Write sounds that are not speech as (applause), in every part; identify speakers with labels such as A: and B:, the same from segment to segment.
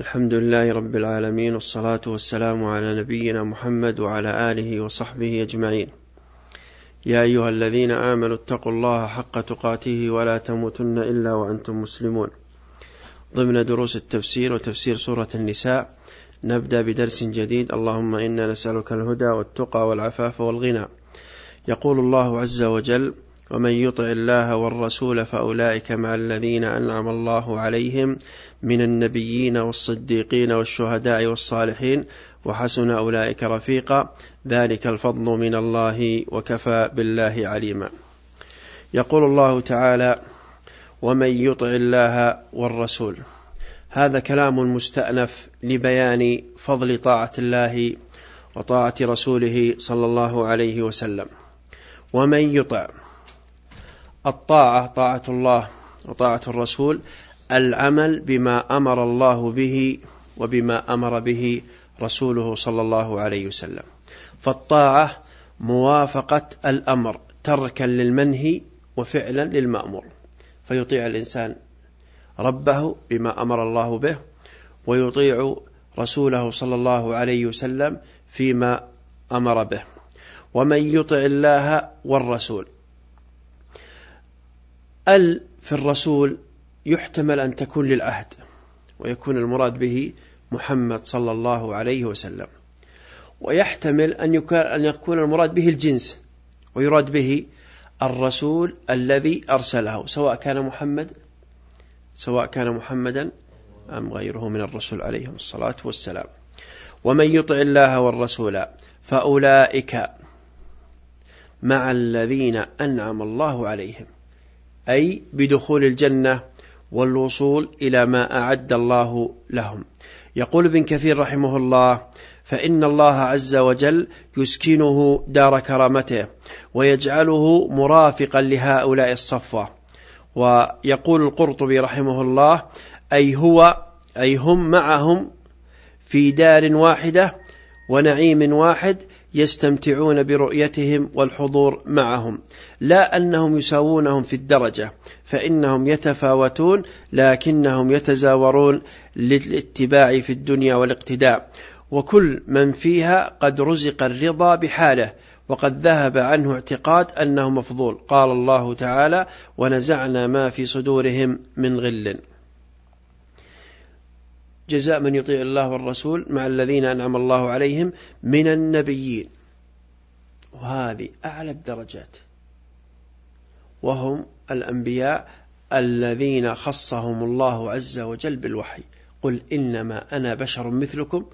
A: الحمد لله رب العالمين والصلاة والسلام على نبينا محمد وعلى آله وصحبه أجمعين. يا أيها الذين آمنوا اتقوا الله حق تقاته ولا تموتن إلا وأنتم مسلمون. ضمن دروس التفسير وتفسير سورة النساء نبدأ بدرس جديد. اللهم إنا نسألك الهدى والتقى والعفاف والغنى. يقول الله عز وجل ومن يطع الله والرسول فأولئك مع الذين أنعم الله عليهم من النبيين والصديقين والشهداء والصالحين وحسن أولئك رفيقا. ذلك الفضل من الله وكفى بالله عليما. يقول الله تعالى ومن يطع الله والرسول هذا كلام مستأنف لبيان فضل طاعة الله وطاعة رسوله صلى الله عليه وسلم. ومن يطع الطاعة طاعة الله وطاعة الرسول العمل بما أمر الله به وبما أمر به رسوله صلى الله عليه وسلم. فالطاعة موافقة الأمر تركا للمنهي وفعلا للمأمور. فيطيع الإنسان ربه بما أمر الله به ويطيع رسوله صلى الله عليه وسلم فيما أمر به. ومن يطع الله والرسول ال في الرسول يحتمل أن تكون للعهد ويكون المراد به محمد صلى الله عليه وسلم. ويحتمل أن يكون المراد به الجنس ويراد به الرسول الذي أرسله سواء كان محمد سواء كان محمدا أم غيره من الرسول عليهم الصلاة والسلام. ومن يطع الله والرسول فأولئك مع الذين أنعم الله عليهم. أي بدخول الجنة والوصول إلى ما أعد الله لهم. يقول ابن كثير رحمه الله فإن الله عز وجل يسكنه دار كرامته ويجعله مرافقا لهؤلاء الصفوة. ويقول القرطبي رحمه الله أي هو أي هم معهم في دار واحدة ونعيم واحد يستمتعون برؤيتهم والحضور معهم. لا أنهم يساوونهم في الدرجة فإنهم يتفاوتون لكنهم يتزاورون للاتباع في الدنيا والاقتداء. وكل من فيها قد رزق الرضا بحاله وقد ذهب عنه اعتقاد أنه مفضول. قال الله تعالى ونزعنا ما في صدورهم من غل. جزاء من يطيع الله والرسول مع الذين أنعم الله عليهم من النبيين. وهذه أعلى الدرجات. وهم الأنبياء الذين خصهم الله عز وجل بالوحي. قل إنما أنا بشر مثلكم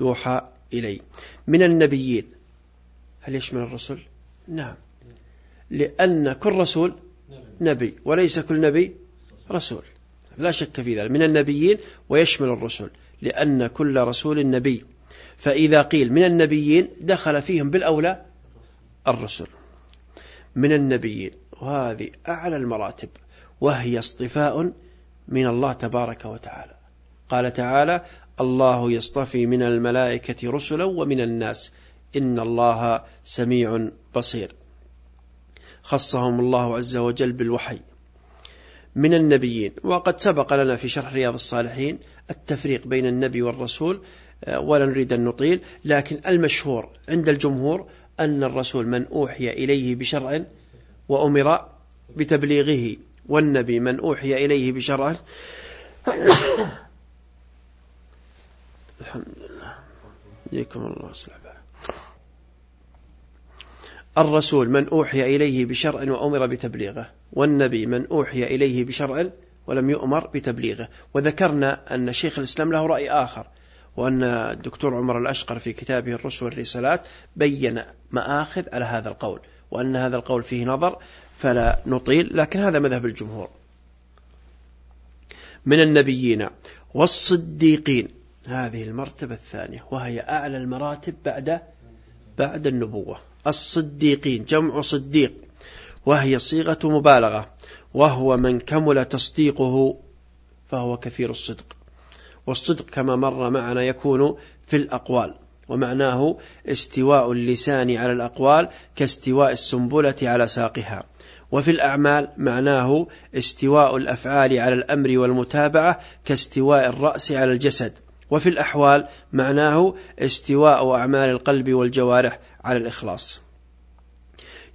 A: يوحى إلي. من النبيين. هل يشمل الرسل؟ نعم. لأن كل رسول نبي وليس كل نبي رسول. لا شك في ذلك من النبيين ويشمل الرسل لأن كل رسول نبي. فإذا قيل من النبيين دخل فيهم بالأولى الرسل. من النبيين وهذه أعلى المراتب وهي اصطفاء من الله تبارك وتعالى. قال تعالى الله يصطفي من الملائكة رسلا ومن الناس إن الله سميع بصير خصهم الله عز وجل بالوحي. من النبيين. وقد سبق لنا في شرح رياض الصالحين التفريق بين النبي والرسول آه، ولا نريد أن نطيل لكن المشهور عند الجمهور أن الرسول من أوحي إليه بشرع وأمر بتبليغه والنبي من أوحي إليه بشرع. (coughs) الحمد لله. يكم الله. صلح الرسول من أوحي إليه بشرع وأمر بتبليغه والنبي من أوحي إليه بشرع ولم يؤمر بتبليغه. وذكرنا أن شيخ الإسلام له رأي آخر وأن الدكتور عمر الأشقر في كتابه الرسل والرسالات بين مآخذ على هذا القول وأن هذا القول فيه نظر فلا نطيل لكن هذا مذهب الجمهور. من النبيين والصديقين هذه المرتبة الثانية وهي أعلى المراتب بعد بعد النبوة. الصديقين جمع صديق وهي صيغة مبالغة وهو من كمل تصديقه فهو كثير الصدق. والصدق كما مر معنا يكون في الأقوال ومعناه استواء اللسان على الأقوال كاستواء السنبلة على ساقها. وفي الأعمال معناه استواء الأفعال على الأمر والمتابعة كاستواء الرأس على الجسد. وفي الأحوال معناه استواء أعمال القلب والجوارح على الإخلاص.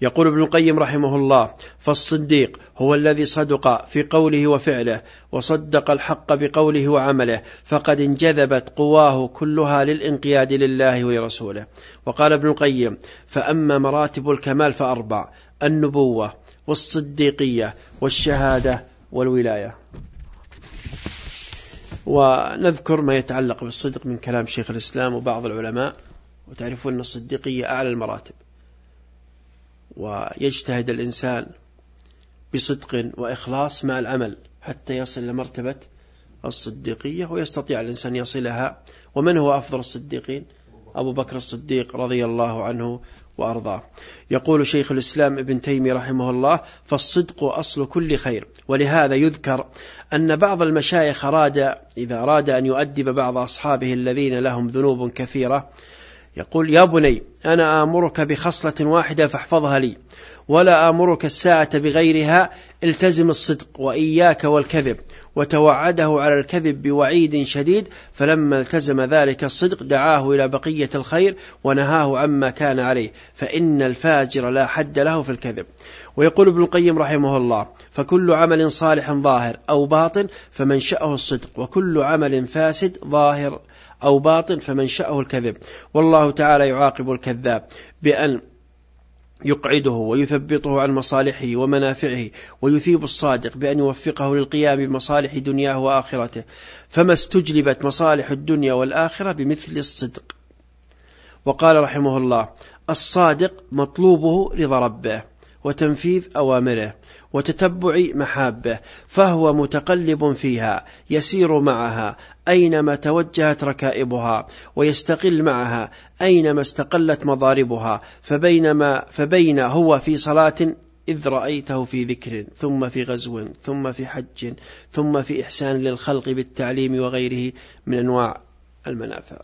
A: يقول ابن القيم رحمه الله فالصديق هو الذي صدق في قوله وفعله وصدق الحق بقوله وعمله فقد انجذبت قواه كلها للانقياد لله ولرسوله. وقال ابن القيم فأما مراتب الكمال فأربع النبوة والصديقية والشهادة والولاية. ونذكر ما يتعلق بالصدق من كلام شيخ الإسلام وبعض العلماء. وتعرفون أن الصديقية أعلى المراتب. ويجتهد الإنسان بصدق وإخلاص مع العمل حتى يصل لمرتبة الصديقية ويستطيع الإنسان يصلها. ومن هو أفضل الصديقين؟ أبو بكر الصديق رضي الله عنه وأرضاه. يقول شيخ الإسلام ابن تيمية رحمه الله فالصدق أصل كل خير. ولهذا يذكر أن بعض المشايخ أراد إذا أراد أن يؤدب بعض أصحابه الذين لهم ذنوب كثيرة يقول يا بني أنا آمرك بخصلة واحدة فاحفظها لي ولا آمرك الساعة بغيرها التزم الصدق وإياك والكذب وتوعده على الكذب بوعيد شديد فلما التزم ذلك الصدق دعاه إلى بقية الخير ونهاه عما كان عليه فإن الفاجر لا حد له في الكذب. ويقول ابن القيم رحمه الله فكل عمل صالح ظاهر أو باطن فمنشأه الصدق وكل عمل فاسد ظاهر أو باطن فمنشأه الكذب. والله تعالى يعاقب الكذاب بأن يقعده ويثبطه عن مصالحه ومنافعه ويثيب الصادق بأن يوفقه للقيام بمصالح دنياه وآخرته. فما استجلبت مصالح الدنيا والآخرة بمثل الصدق. وقال رحمه الله الصادق مطلوبه رضا ربه. وتنفيذ أوامره وتتبع محابه فهو متقلب فيها يسير معها أينما توجهت ركائبها ويستقل معها أينما استقلت مضاربها فبينما فبين هو في صلاة إذ رأيته في ذكر ثم في غزو ثم في حج ثم في إحسان للخلق بالتعليم وغيره من أنواع المنافع.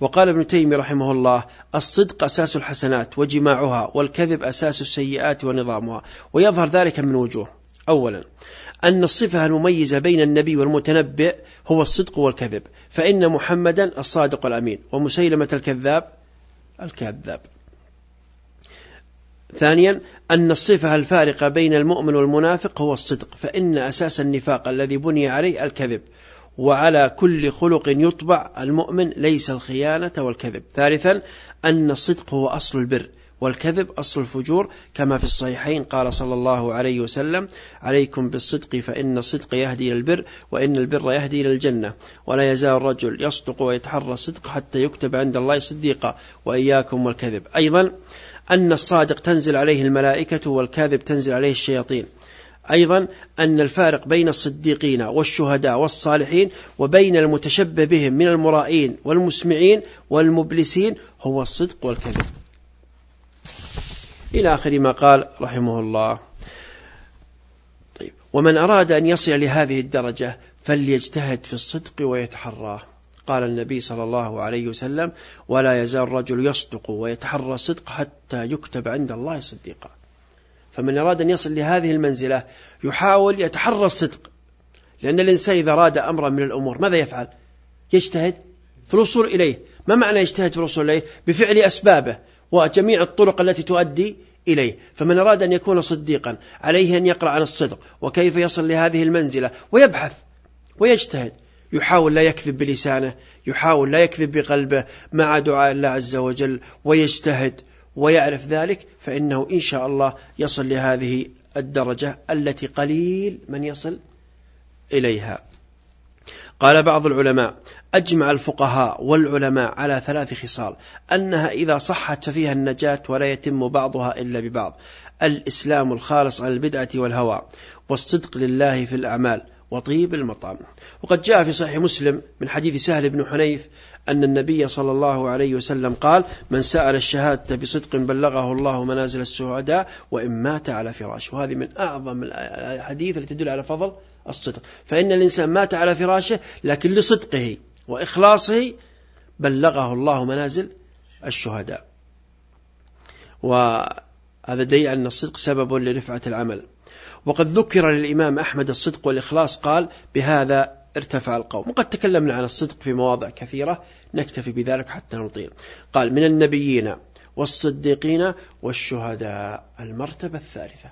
A: وقال ابن تيمية رحمه الله الصدق أساس الحسنات وجماعها والكذب أساس السيئات ونظامها ويظهر ذلك من وجوه. أولا أن الصفة المميزة بين النبي والمتنبئ هو الصدق والكذب فإن محمدا الصادق الأمين ومسيلمة الكذاب الكذاب. ثانيا أن الصفة الفارقة بين المؤمن والمنافق هو الصدق فإن أساس النفاق الذي بني عليه الكذب وعلى كل خلق يطبع المؤمن ليس الخيانة والكذب. ثالثا أن الصدق هو أصل البر والكذب أصل الفجور كما في الصحيحين قال صلى الله عليه وسلم عليكم بالصدق فإن الصدق يهدي إلى البر وإن البر يهدي إلى الجنة. ولا يزال الرجل يصدق ويتحرى الصدق حتى يكتب عند الله صديقا وإياكم والكذب. أيضا أن الصادق تنزل عليه الملائكة والكاذب تنزل عليه الشياطين. أيضا أن الفارق بين الصديقين والشهداء والصالحين وبين المتشبه بهم من المرائين والمسمعين والمبلسين هو الصدق والكذب. إلى آخر ما قال رحمه الله. طيب ومن أراد أن يصل لهذه الدرجة فليجتهد في الصدق ويتحراه. قال النبي صلى الله عليه وسلم ولا يزال الرجل يصدق ويتحرى الصدق حتى يكتب عند الله صديقا. فمن أراد أن يصل لهذه المنزلة يحاول يتحرى الصدق. لأن الإنسان إذا أراد أمرا من الأمور ماذا يفعل؟ يجتهد في الوصول إليه. ما معنى يجتهد في الوصول إليه؟ بفعل أسبابه وجميع الطرق التي تؤدي إليه. فمن أراد أن يكون صديقا عليه أن يقرأ عن الصدق وكيف يصل لهذه المنزلة ويبحث ويجتهد. يحاول لا يكذب بلسانه يحاول لا يكذب بقلبه مع دعاء الله عز وجل ويجتهد. ويعرف ذلك فإنه إن شاء الله يصل لهذه الدرجة التي قليل من يصل إليها. قال بعض العلماء أجمع الفقهاء والعلماء على ثلاث خصال. أنها إذا صحت ففيها النجاة ولا يتم بعضها إلا ببعض. الإسلام الخالص عن البدعة والهوى والصدق لله في الأعمال. وطيب المطعم. وقد جاء في صحيح مسلم من حديث سهل بن حنيف أن النبي صلى الله عليه وسلم قال من سأل الشهادة بصدق بلغه الله منازل السعداء وإن مات على فراشه. وهذه من أعظم الحديث التي تدل على فضل الصدق. فإن الإنسان مات على فراشه لكن لصدقه وإخلاصه بلغه الله منازل الشهداء. هذا دليل أن الصدق سبب لرفعة العمل. وقد ذكر للإمام أحمد الصدق والإخلاص قال بهذا ارتفع القوم. وقد تكلمنا عن الصدق في مواضع كثيرة نكتفي بذلك حتى نطيل. قال من النبيين والصديقين والشهداء. المرتبة الثالثة.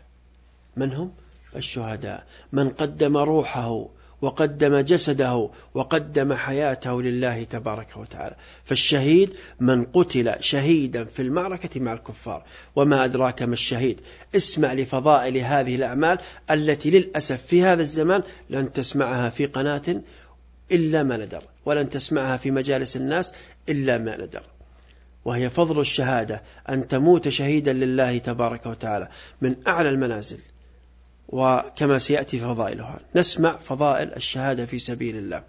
A: من هم؟ الشهداء. من قدم روحه وقدم جسده وقدم حياته لله تبارك وتعالى. فالشهيد من قتل شهيدا في المعركة مع الكفار. وما أدراك ما الشهيد. اسمع لفضائل هذه الأعمال التي للأسف في هذا الزمان لن تسمعها في قناة إلا ما ندر ولن تسمعها في مجالس الناس إلا ما ندر وهي فضل الشهادة أن تموت شهيدا لله تبارك وتعالى من أعلى المنازل. وكما سيأتي فضائلها. نسمع فضائل الشهادة في سبيل الله.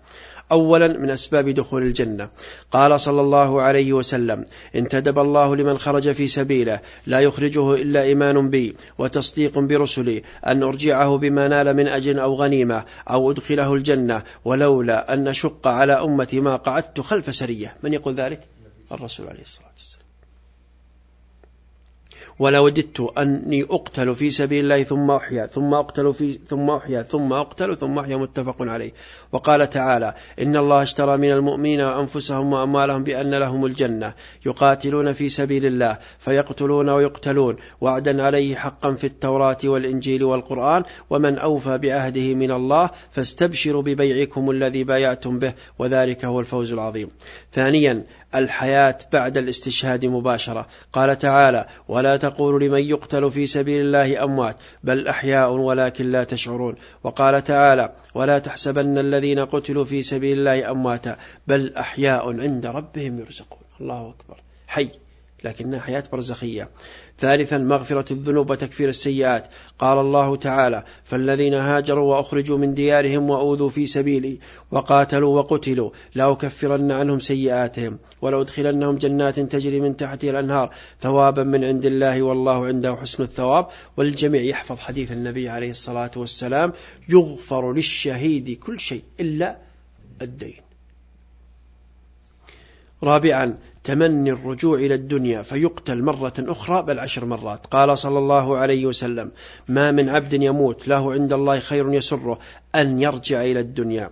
A: أولا من أسباب دخول الجنة. قال صلى الله عليه وسلم انتدب الله لمن خرج في سبيله لا يخرجه إلا إيمان بي وتصديق برسلي أن أرجعه بما نال من أجر أو غنيمة أو أدخله الجنة ولولا أن نشق على أمتي ما قعدت خلف سرية. من يقول ذلك؟ الرسول عليه الصلاة والسلام. ولا وددت أني أقتل في سبيل الله ثم أحيا ثم أقتل في ثم أحيا ثم أقتل ثم أحيا متفق عليه. وقال تعالى إن الله اشترى من المؤمنين أنفسهم وأموالهم بأن لهم الجنة يقاتلون في سبيل الله فيقتلون ويقتلون وعدا عليه حقا في التوراة والإنجيل والقرآن ومن أوفى بعهده من الله فاستبشروا ببيعكم الذي بايعتم به وذلك هو الفوز العظيم. ثانيا الحياة بعد الاستشهاد مباشرة. قال تعالى ولا تقولوا لمن يقتل في سبيل الله أموات بل أحياء ولكن لا تشعرون. وقال تعالى ولا تحسبن الذين قتلوا في سبيل الله أمواتا بل أحياء عند ربهم يرزقون. الله أكبر. حي. لكنها حياة برزخية. ثالثا مغفرة الذنوب وتكفير السيئات. قال الله تعالى فالذين هاجروا وأخرجوا من ديارهم وأوذوا في سبيلي وقاتلوا وقتلوا لأكفرن عنهم سيئاتهم ولأدخلنهم جنات تجري من تحتها الأنهار ثوابا من عند الله والله عنده حسن الثواب. والجميع يحفظ حديث النبي عليه الصلاة والسلام يغفر للشهيد كل شيء إلا الدين. رابعا تمني الرجوع إلى الدنيا فيقتل مرة أخرى بل عشر مرات. قال صلى الله عليه وسلم ما من عبد يموت له عند الله خير يسره أن يرجع إلى الدنيا.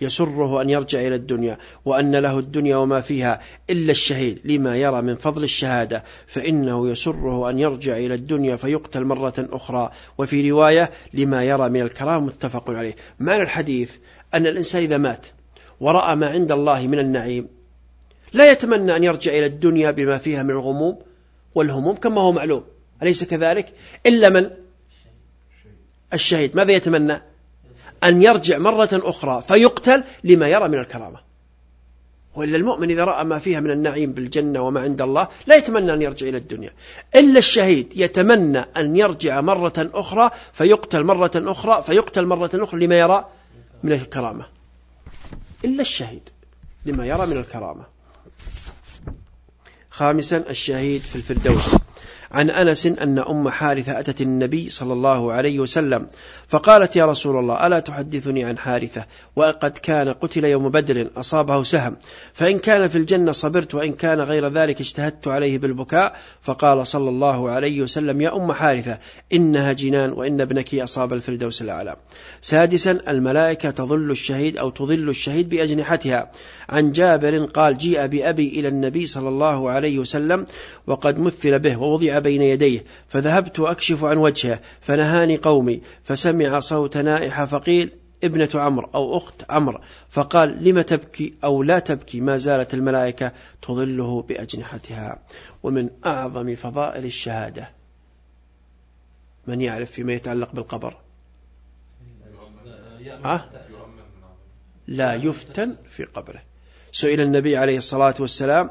A: يسره أن يرجع إلى الدنيا وأن له الدنيا وما فيها إلا الشهيد. لما يرى من فضل الشهادة فإنه يسره أن يرجع إلى الدنيا فيقتل مرة أخرى. وفي رواية لما يرى من الكرام متفق عليه. معنى الحديث أن الإنسان إذا مات ورأى ما عند الله من النعيم لا يتمنى أن يرجع إلى الدنيا بما فيها من الغموم والهموم كما هو معلوم. أليس كذلك؟ إلا من؟ الشهيد. ماذا يتمنى؟ أن يرجع مرة أخرى فيقتل لما يرى من الكرامة. وإلا المؤمن إذا رأى ما فيها من النعيم بالجنة وما عند الله لا يتمنى أن يرجع إلى الدنيا. إلا الشهيد يتمنى أن يرجع مرة أخرى فيقتل مرة أخرى فيقتل مرة أخرى لما يرى من الكرامة. إلا الشهيد لما يرى من الكرامة. خامسا الشهيد في الفردوس. عن أنس أن أم حارثة أتت النبي صلى الله عليه وسلم فقالت يا رسول الله ألا تحدثني عن حارثة؟ وقد كان قتل يوم بدر أصابه سهم فإن كان في الجنة صبرت وإن كان غير ذلك اجتهدت عليه بالبكاء فقال صلى الله عليه وسلم يا أم حارثة إنها جنان وإن ابنك أصاب الفردوس الأعلى. سادسا الملائكة تظل الشهيد أو تظل الشهيد بأجنحتها. عن جابر قال جيء بأبي إلى النبي صلى الله عليه وسلم وقد مثل به ووضع بين يديه فذهبت أكشف عن وجهه فنهاني قومي فسمع صوت نائحة فقيل ابنة عمرو أو أخت عمرو. فقال لم تبكي أو لا تبكي؟ ما زالت الملائكة تظله بأجنحتها. ومن أعظم فضائل الشهادة من يعرف فيما يتعلق بالقبر. أه؟ لا يفتن في قبره. سئل النبي عليه الصلاة والسلام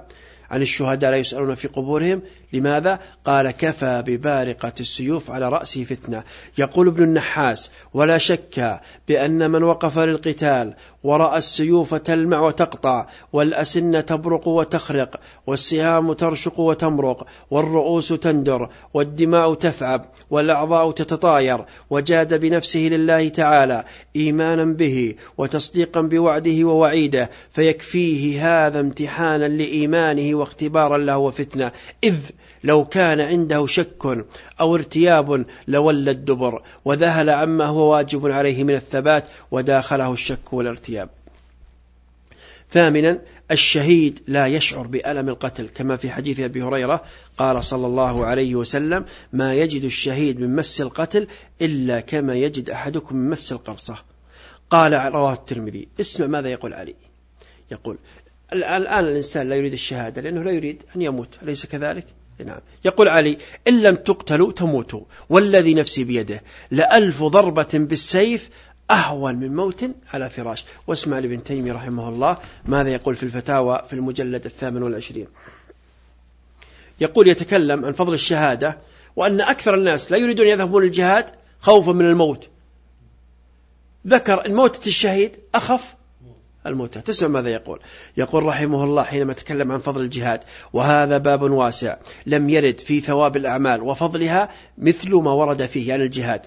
A: عن الشهداء لا يسألون في قبورهم لماذا؟ قال كفى ببارقة السيوف على رأسه فتنة يقول ابن النحاس ولا شك بأن من وقف للقتال ورأى السيوف تلمع وتقطع والأسن تبرق وتخرق والسهام ترشق وتمرق والرؤوس تندر والدماء تثعب والأعضاء تتطاير وجاد بنفسه لله تعالى إيمانا به وتصديقا بوعده ووعيده فيكفيه هذا امتحانا لإيمانه واختبارا له وفتنة إذ لو كان عنده شك أو ارتياب لولى الدبر وذهل عما هو واجب عليه من الثبات وداخله الشك والارتياب. ثامنا الشهيد لا يشعر بألم القتل كما في حديث أبي هريرة قال صلى الله عليه وسلم ما يجد الشهيد من مس القتل إلا كما يجد أحدكم من مس القرصة. قال رواه الترمذي. اسمع ماذا يقول علي. يقول الآن الإنسان لا يريد الشهادة لأنه لا يريد أن يموت أليس كذلك؟ نعم. يقول علي إن لم تقتلوا تموتوا والذي نفسي بيده لألف ضربة بالسيف أهون من موت على فراش. واسمع لابن تيمية رحمه الله ماذا يقول في الفتاوى في المجلد الثامن والعشرين. يقول يتكلم عن فضل الشهادة وأن أكثر الناس لا يريدون يذهبون الجهاد خوفا من الموت. ذكر أن موتة الشهيد أخف الموتى. تسمع ماذا يقول؟ يقول رحمه الله حينما تكلم عن فضل الجهاد وهذا باب واسع لم يرد في ثواب الأعمال وفضلها مثل ما ورد فيه يعني الجهاد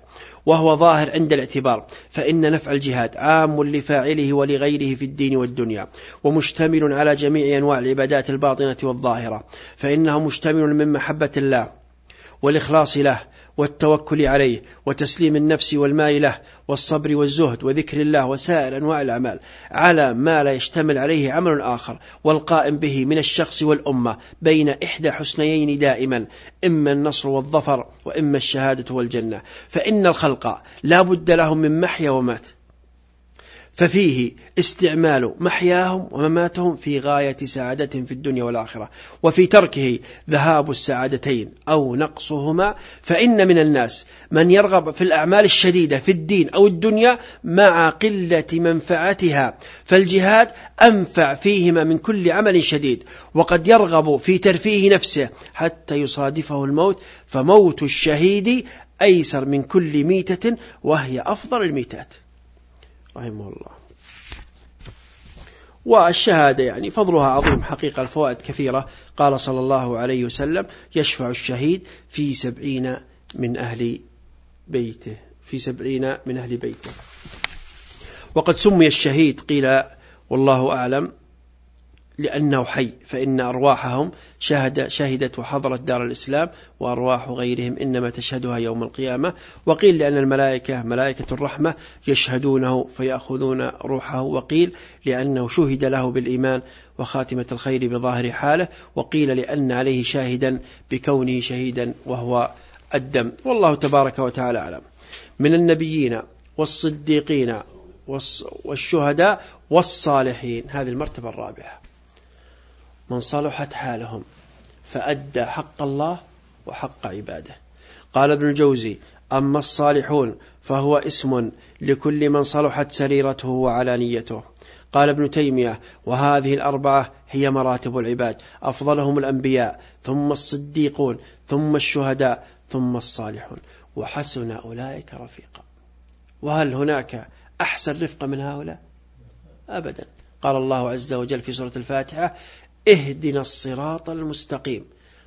A: وهو ظاهر عند الاعتبار فإن نفع الجهاد عام لفاعله ولغيره في الدين والدنيا ومشتمل على جميع أنواع العبادات الباطنة والظاهرة فإنه مشتمل من محبة الله والإخلاص له والتوكل عليه وتسليم النفس والمال له والصبر والزهد وذكر الله وسائر أنواع الأعمال على ما لا يشتمل عليه عمل آخر والقائم به من الشخص والأمة بين إحدى حسنيين دائما إما النصر والظفر وإما الشهادة والجنة. فإن الخلق لا بد لهم من محيا ومات. ففيه استعمال محياهم ومماتهم في غاية سعادتهم في الدنيا والآخرة وفي تركه ذهاب السعادتين أو نقصهما فإن من الناس من يرغب في الأعمال الشديدة في الدين أو الدنيا مع قلة منفعتها فالجهاد أنفع فيهما من كل عمل شديد وقد يرغب في ترفيه نفسه حتى يصادفه الموت فموت الشهيد أيسر من كل ميتة وهي أفضل الميتات. رحمه الله. والشهادة يعني فضلها عظيم حقيقة الفوائد كثيرة. قال صلى الله عليه وسلم يشفع الشهيد في سبعين من أهل بيته في سبعين من أهل بيته. وقد سمي الشهيد قيل والله أعلم لأنه حي فإن أرواحهم شهد شهدت وحضرت دار الإسلام وأرواح غيرهم إنما تشهدها يوم القيامة. وقيل لأن الملائكة ملائكة الرحمة يشهدونه فيأخذون روحه وقيل لأنه شهد له بالإيمان وخاتمة الخير بظاهر حاله وقيل لأن عليه شاهدا بكونه شهيدا وهو الدم. والله تبارك وتعالى أعلم. من النبيين والصديقين والشهداء والصالحين. هذه المرتبة الرابعة. من صلحت حالهم فأدى حق الله وحق عباده. قال ابن الجوزي أما الصالحون فهو اسم لكل من صلحت سريرته وعلانيته. قال ابن تيمية وهذه الأربعة هي مراتب العباد أفضلهم الأنبياء ثم الصديقون ثم الشهداء ثم الصالحون. وحسن أولئك رفيقا. وهل هناك أحسن رفق من هؤلاء؟ أبدا. قال الله عز وجل في سورة الفاتحة اهدنا الصراط المستقيم.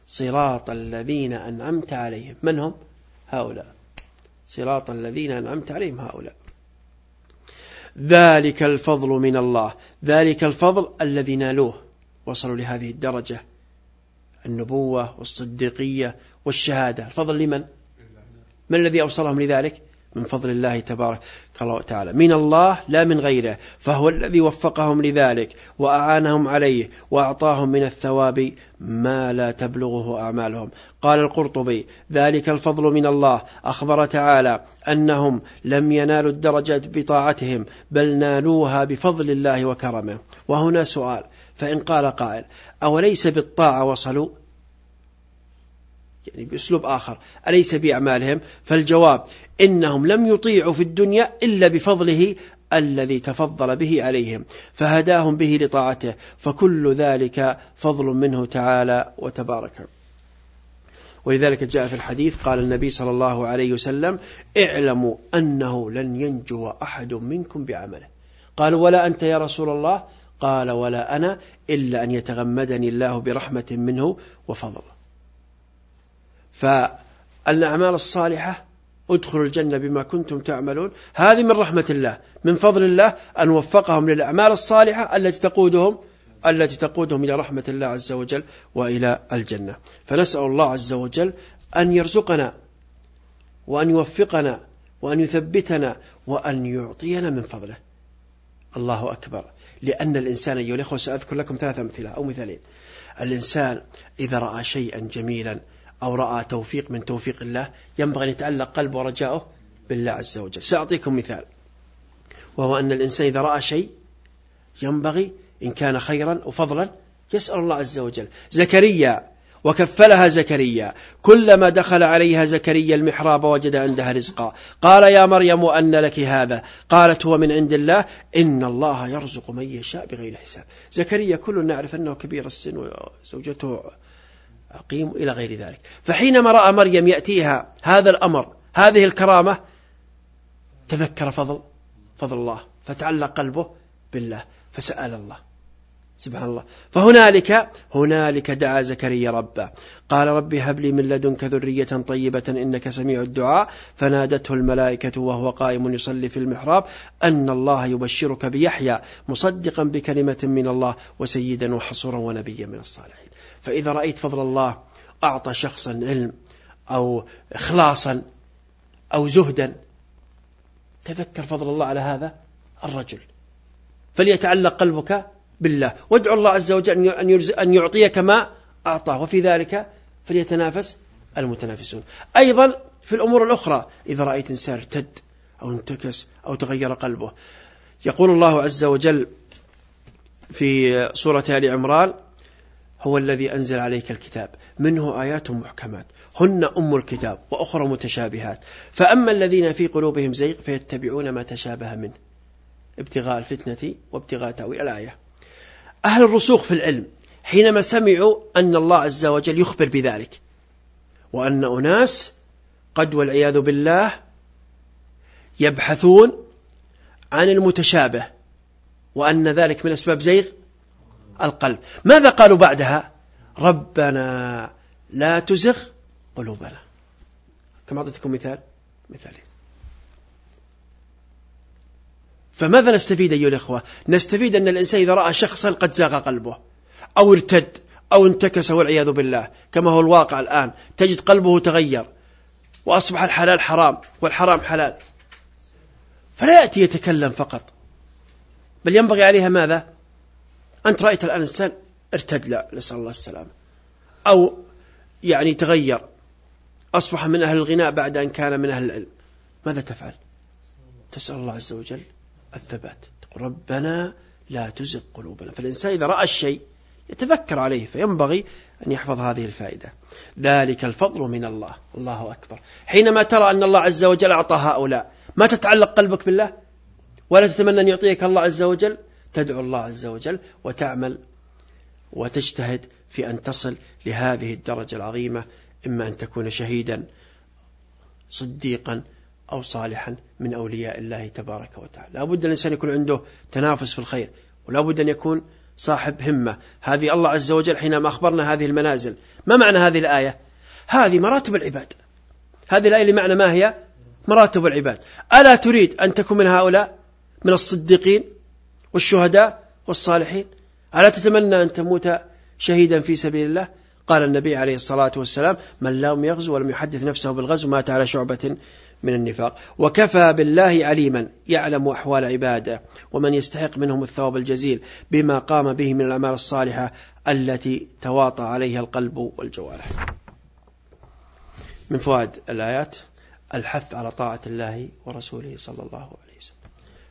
A: صراط الذين أنعمت عليهم. من هم؟ هؤلاء. صراط الذين أنعمت عليهم هؤلاء. ذلك الفضل من الله. ذلك الفضل الذي نالوه. وصلوا لهذه الدرجة. النبوة والصديقية والشهادة. الفضل لمن؟ من الذي أوصلهم لذلك؟ من فضل الله تبارك وتعالى. من الله لا من غيره. فهو الذي وفقهم لذلك وأعانهم عليه وأعطاهم من الثواب ما لا تبلغه أعمالهم. قال القرطبي ذلك الفضل من الله. أخبر تعالى أنهم لم ينالوا الدرجة بطاعتهم بل نالوها بفضل الله وكرمه. وهنا سؤال فإن قال قائل أوليس بالطاعة وصلوا؟ يعني بأسلوب آخر. أليس بأعمالهم؟ فالجواب إنهم لم يطيعوا في الدنيا إلا بفضله الذي تفضل به عليهم فهداهم به لطاعته فكل ذلك فضل منه تعالى وتبارك. ولذلك جاء في الحديث قال النبي صلى الله عليه وسلم اعلموا أنه لن ينجو أحد منكم بعمله. قالوا ولا أنت يا رسول الله؟ قال ولا أنا إلا أن يتغمدني الله برحمة منه وفضل فالأعمال الصالحة ادخلوا الجنة بما كنتم تعملون. هذه من رحمة الله من فضل الله أن وفقهم للأعمال الصالحة التي تقودهم التي تقودهم إلى رحمة الله عز وجل وإلى الجنة. فنسأل الله عز وجل أن يرزقنا وأن يوفقنا وأن يثبتنا وأن يعطينا من فضله. الله أكبر. لأن الإنسان أيها الإخوة سأذكر لكم ثلاث أمثلة أو مثالين. الإنسان إذا رأى شيئا جميلا أو رأى توفيق من توفيق الله ينبغي أن يتعلق قلبه ورجاؤه بالله عز وجل. سأعطيكم مثال. وهو أن الإنسان إذا رأى شيء ينبغي إن كان خيرا وفضلا يسأل الله عز وجل. زكريا وكفلها زكريا. كلما دخل عليها زكريا المحراب وجد عندها رزقا. قال يا مريم أن لك هذا. قالت هو من عند الله. إن الله يرزق من يشاء بغير حساب. زكريا كلنا نعرف أنه كبير السن وزوجته أقيم إلى غير ذلك. فحينما رأى مريم يأتيها هذا الأمر هذه الكرامة تذكر فضل فضل الله فتعلق قلبه بالله فسأل الله. سبحان الله. فهنالك هنالك دعا زكريا ربه. قال ربي هب لي من لدنك ذرية طيبة إنك سميع الدعاء. فنادته الملائكة وهو قائم يصلي في المحراب. أن الله يبشرك بيحيى مصدقا بكلمة من الله وسيدا وحصورا ونبيا من الصالحين. فإذا رأيت فضل الله أعطى شخصا علم أو إخلاصا أو زهدا تذكر فضل الله على هذا الرجل. فليتعلق قلبك بالله. وادعو الله عز وجل أن يعطيك ما أعطاه. وفي ذلك فليتنافس المتنافسون. أيضا في الأمور الأخرى إذا رأيت إنسان ارتد أو انتكس أو تغير قلبه. يقول الله عز وجل في سورة آل عمران هو الذي أنزل عليك الكتاب. منه آيات محكمات. هن أم الكتاب وأخرى متشابهات. فأما الذين في قلوبهم زيغ فيتبعون ما تشابه منه. ابتغاء الفتنة وابتغاء تأويل الآية. أهل الرسوخ في العلم حينما سمعوا أن الله عز وجل يخبر بذلك. وأن أناس قد والعياذ بالله يبحثون عن المتشابه. وأن ذلك من أسباب زيغ القلب. ماذا قالوا بعدها؟ ربنا لا تزغ قلوبنا. كما أعطيتكم مثال؟ مثالين. فماذا نستفيد أيها الإخوة؟ نستفيد أن الإنسان إذا رأى شخصا قد زاغ قلبه أو ارتد أو انتكس والعياذ بالله. كما هو الواقع الآن تجد قلبه تغير وأصبح الحلال حرام والحرام حلال. فلا يأتي يتكلم فقط. بل ينبغي عليها ماذا؟ أنت رأيت الآن إنسان ارتد لا نسأل الله السلامة. أو يعني تغير. أصبح من أهل الغناء بعد أن كان من أهل العلم. ماذا تفعل؟ تسأل الله عز وجل الثبات. تقول ربنا لا تزغ قلوبنا. فالإنسان إذا رأى الشيء يتذكر عليه فينبغي أن يحفظ هذه الفائدة. ذلك الفضل من الله. الله أكبر. حينما ترى أن الله عز وجل أعطى هؤلاء ما تتعلق قلبك بالله؟ ولا تتمنى أن يعطيك الله عز وجل؟ تدعو الله عز وجل وتعمل وتجتهد في أن تصل لهذه الدرجة العظيمة إما أن تكون شهيدا صديقا أو صالحا من أولياء الله تبارك وتعالى. لا بد الإنسان يكون عنده تنافس في الخير ولا بد أن يكون صاحب همة. هذه الله عز وجل حينما أخبرنا هذه المنازل ما معنى هذه الآية؟ هذه مراتب العباد. هذه الآية اللي معنى ما هي؟ مراتب العباد. ألا تريد أن تكون من هؤلاء؟ من الصديقين؟ والشهداء والصالحين. ألا تتمنى أن تموت شهيدا في سبيل الله؟ قال النبي عليه الصلاة والسلام من لم يغزو ولم يحدث نفسه بالغزو مات على شعبة من النفاق. وكفى بالله عليما يعلم أحوال عباده ومن يستحق منهم الثواب الجزيل بما قام به من الأعمال الصالحة التي تواطى عليها القلب والجوارح. من فوائد الآيات الحث على طاعة الله ورسوله صلى الله عليه وسلم.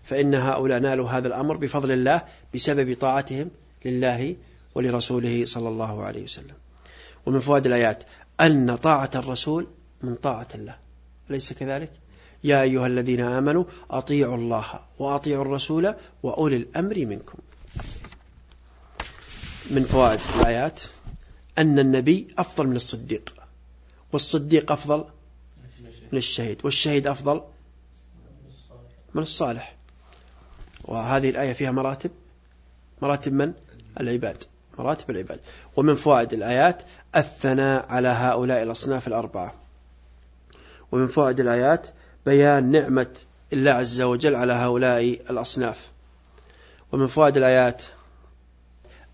A: فإن هؤلاء نالوا هذا الأمر بفضل الله بسبب طاعتهم لله ولرسوله صلى الله عليه وسلم. ومن فوائد الآيات أن طاعة الرسول من طاعة الله. أليس كذلك؟ يا أيها الذين آمنوا أطيعوا الله وأطيعوا الرسول وأولي الأمر منكم. من فوائد الآيات أن النبي أفضل من الصديق. والصديق أفضل من الشهيد والشهيد أفضل من الصالح. وهذه الآية فيها مراتب. مراتب من؟ العباد. مراتب العباد. ومن فوائد الآيات الثناء على هؤلاء الأصناف الأربعة. ومن فوائد الآيات بيان نعمة الله عز وجل على هؤلاء الأصناف. ومن فوائد الآيات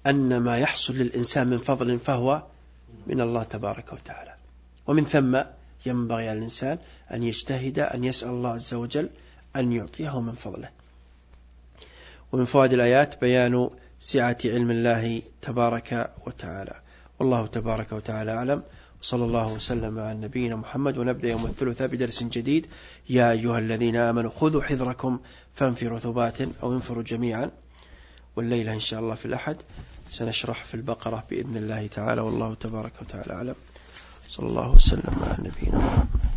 A: أن ما يحصل للإنسان من فضل فهو من الله تبارك وتعالى. ومن ثم ينبغي على الإنسان أن يجتهد أن يسأل الله عز وجل أن يعطيه من فضله. ومن فوائد الآيات بيان سعة علم الله تبارك وتعالى. والله تبارك وتعالى أعلم. وصلى الله وسلم على نبينا محمد ونبدأ يوم الثلاثاء بدرس جديد. يا أيها الذين آمنوا خذوا حذركم فانفروا ثبات أو انفروا جميعا. والليلة إن شاء الله في الأحد. سنشرح في البقرة بإذن الله تعالى. والله تبارك وتعالى أعلم. صلى الله وسلم على نبينا محمد.